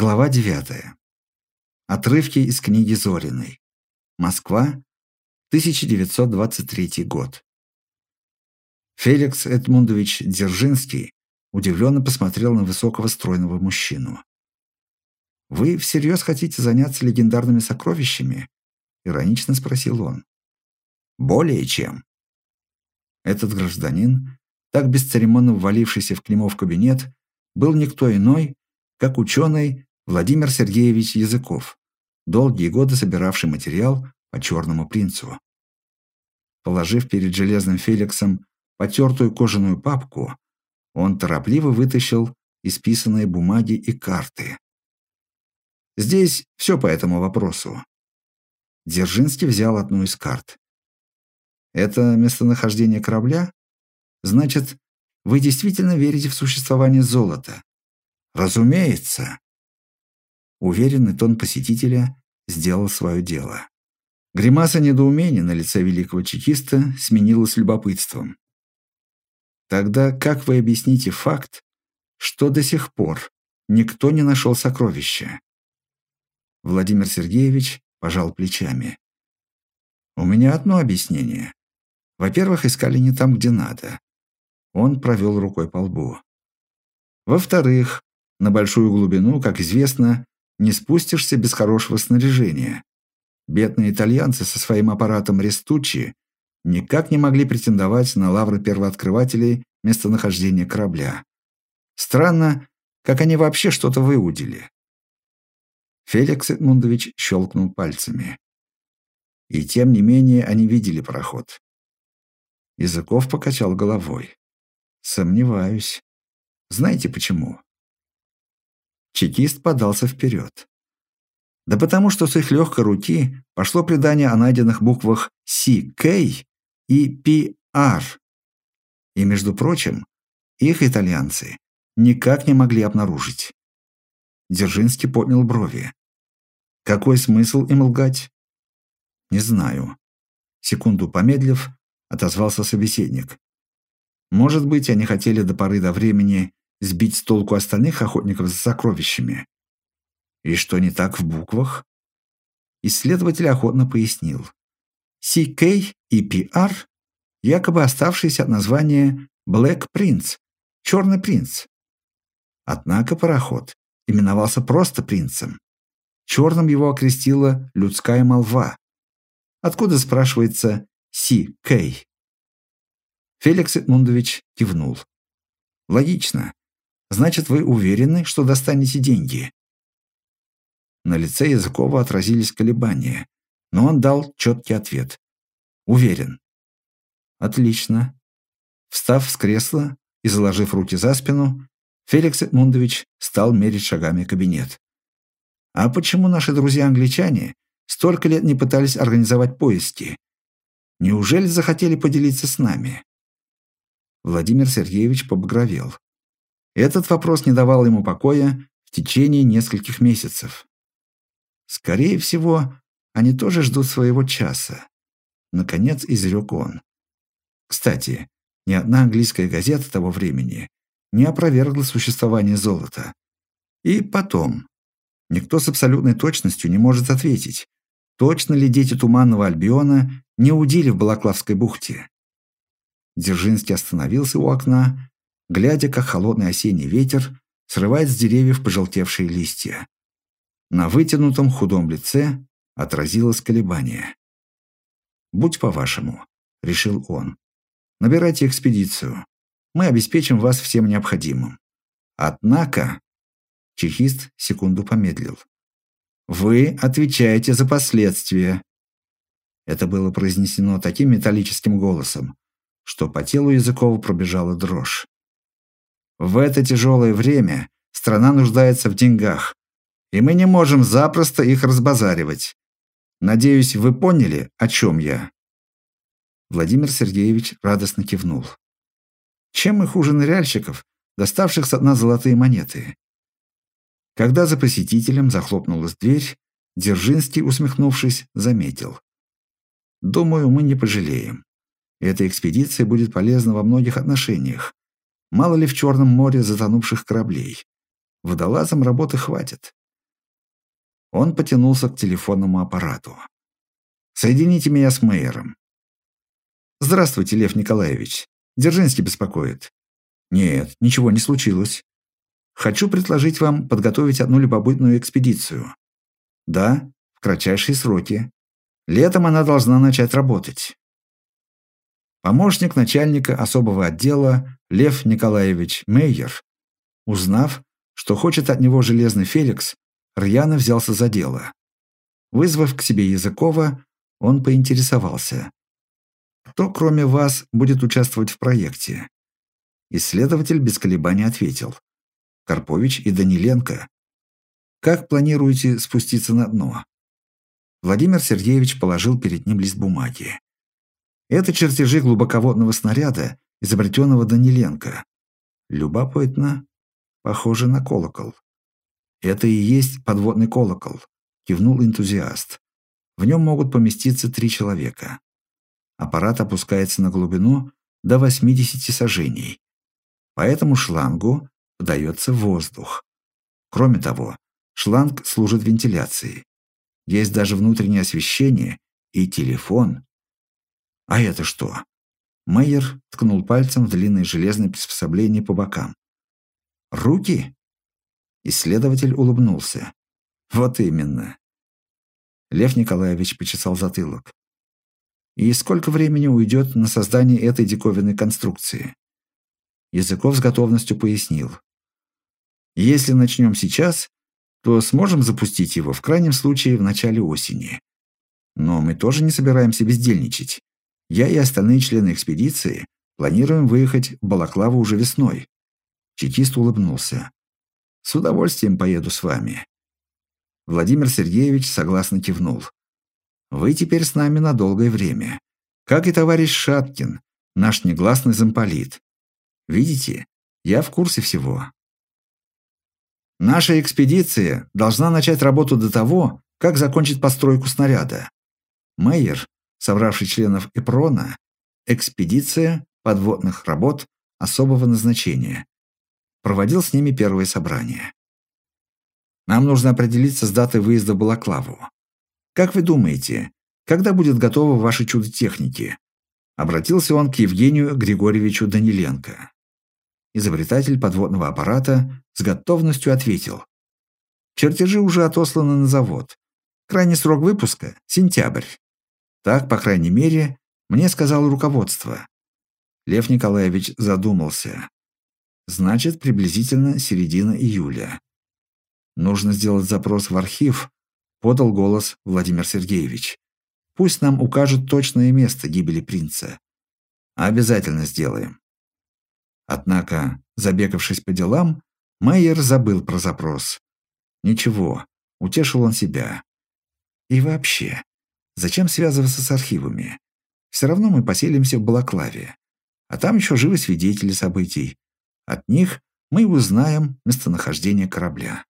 Глава 9. Отрывки из книги Зориной. Москва, 1923 год. Феликс Эдмундович Дзержинский удивленно посмотрел на высокого стройного мужчину. «Вы всерьез хотите заняться легендарными сокровищами?» – иронично спросил он. «Более чем». Этот гражданин, так бесцеремонно ввалившийся в Климов кабинет, был никто иной, как ученый Владимир Сергеевич Языков, долгие годы собиравший материал по «Черному принцу». Положив перед Железным Феликсом потертую кожаную папку, он торопливо вытащил исписанные бумаги и карты. Здесь все по этому вопросу. Дзержинский взял одну из карт. Это местонахождение корабля? Значит, вы действительно верите в существование золота? Разумеется. Уверенный тон посетителя сделал свое дело. Гримаса недоумения на лице великого чекиста сменилась любопытством. Тогда как вы объясните факт, что до сих пор никто не нашел сокровища? Владимир Сергеевич пожал плечами. У меня одно объяснение. Во-первых, искали не там, где надо. Он провел рукой по лбу. Во-вторых, на большую глубину, как известно, не спустишься без хорошего снаряжения. Бедные итальянцы со своим аппаратом Рестучи никак не могли претендовать на лавры первооткрывателей местонахождения корабля. Странно, как они вообще что-то выудили. Феликс Эдмундович щелкнул пальцами. И тем не менее они видели пароход. Языков покачал головой. Сомневаюсь. Знаете почему? Чекист подался вперед. Да потому что с их легкой руки пошло предание о найденных буквах CK и PR. И, между прочим, их итальянцы никак не могли обнаружить. Дзержинский поднял брови. Какой смысл им лгать? Не знаю. Секунду помедлив, отозвался собеседник. Может быть, они хотели до поры до времени сбить с толку остальных охотников за сокровищами. И что не так в буквах? Исследователь охотно пояснил. CK и PR – якобы оставшиеся от названия Black Prince – Черный принц. Однако пароход именовался просто принцем. Черным его окрестила людская молва. Откуда, спрашивается, CK? Феликс Эдмундович кивнул. Логично. Значит, вы уверены, что достанете деньги?» На лице Языкова отразились колебания, но он дал четкий ответ. «Уверен». «Отлично». Встав с кресла и заложив руки за спину, Феликс Эдмундович стал мерить шагами кабинет. «А почему наши друзья-англичане столько лет не пытались организовать поиски? Неужели захотели поделиться с нами?» Владимир Сергеевич побагровел. Этот вопрос не давал ему покоя в течение нескольких месяцев. Скорее всего, они тоже ждут своего часа. Наконец изрек он. Кстати, ни одна английская газета того времени не опровергла существование золота. И потом, никто с абсолютной точностью не может ответить, точно ли дети Туманного Альбиона не удили в Балаклавской бухте. Дзержинский остановился у окна глядя, как холодный осенний ветер срывает с деревьев пожелтевшие листья. На вытянутом худом лице отразилось колебание. «Будь по-вашему», — решил он. «Набирайте экспедицию. Мы обеспечим вас всем необходимым. Однако...» Чехист секунду помедлил. «Вы отвечаете за последствия». Это было произнесено таким металлическим голосом, что по телу Языкова пробежала дрожь. В это тяжелое время страна нуждается в деньгах, и мы не можем запросто их разбазаривать. Надеюсь, вы поняли, о чем я?» Владимир Сергеевич радостно кивнул. «Чем мы хуже ныряльщиков, доставших с дна золотые монеты?» Когда за посетителем захлопнулась дверь, Дзержинский, усмехнувшись, заметил. «Думаю, мы не пожалеем. Эта экспедиция будет полезна во многих отношениях. Мало ли в Черном море затонувших кораблей. Водолазам работы хватит. Он потянулся к телефонному аппарату. «Соедините меня с мэром». «Здравствуйте, Лев Николаевич. Дзержинский беспокоит». «Нет, ничего не случилось. Хочу предложить вам подготовить одну любопытную экспедицию». «Да, в кратчайшие сроки. Летом она должна начать работать». Помощник начальника особого отдела Лев Николаевич Мейер, узнав, что хочет от него железный Феликс, рьяно взялся за дело. Вызвав к себе Языкова, он поинтересовался. «Кто, кроме вас, будет участвовать в проекте?» Исследователь без колебаний ответил. «Карпович и Даниленко. Как планируете спуститься на дно?» Владимир Сергеевич положил перед ним лист бумаги. Это чертежи глубоководного снаряда, изобретенного Даниленко. Любопытно. Похоже на колокол. Это и есть подводный колокол, кивнул энтузиаст. В нем могут поместиться три человека. Аппарат опускается на глубину до 80 сажений. По этому шлангу подается воздух. Кроме того, шланг служит вентиляцией. Есть даже внутреннее освещение и телефон. А это что? Майер ткнул пальцем в длинное железное приспособление по бокам. «Руки?» Исследователь улыбнулся. «Вот именно». Лев Николаевич почесал затылок. «И сколько времени уйдет на создание этой диковинной конструкции?» Языков с готовностью пояснил. «Если начнем сейчас, то сможем запустить его в крайнем случае в начале осени. Но мы тоже не собираемся бездельничать. Я и остальные члены экспедиции планируем выехать в Балаклаву уже весной. Чекист улыбнулся. «С удовольствием поеду с вами». Владимир Сергеевич согласно кивнул. «Вы теперь с нами на долгое время. Как и товарищ Шаткин, наш негласный замполит. Видите, я в курсе всего». Наша экспедиция должна начать работу до того, как закончить постройку снаряда. Мейер, собравший членов ЭПРОНа, экспедиция подводных работ особого назначения, проводил с ними первое собрание. Нам нужно определиться с датой выезда в Балаклаву. Как вы думаете, когда будет готово ваше чудо техники? Обратился он к Евгению Григорьевичу Даниленко. Изобретатель подводного аппарата с готовностью ответил. Чертежи уже отосланы на завод. Крайний срок выпуска – сентябрь. Так, по крайней мере, мне сказало руководство. Лев Николаевич задумался. Значит, приблизительно середина июля. Нужно сделать запрос в архив, подал голос Владимир Сергеевич. Пусть нам укажут точное место гибели принца. Обязательно сделаем. Однако, забегавшись по делам, Майер забыл про запрос. Ничего, утешил он себя. И вообще, зачем связываться с архивами? Все равно мы поселимся в Балаклаве. А там еще живы свидетели событий. От них мы узнаем местонахождение корабля.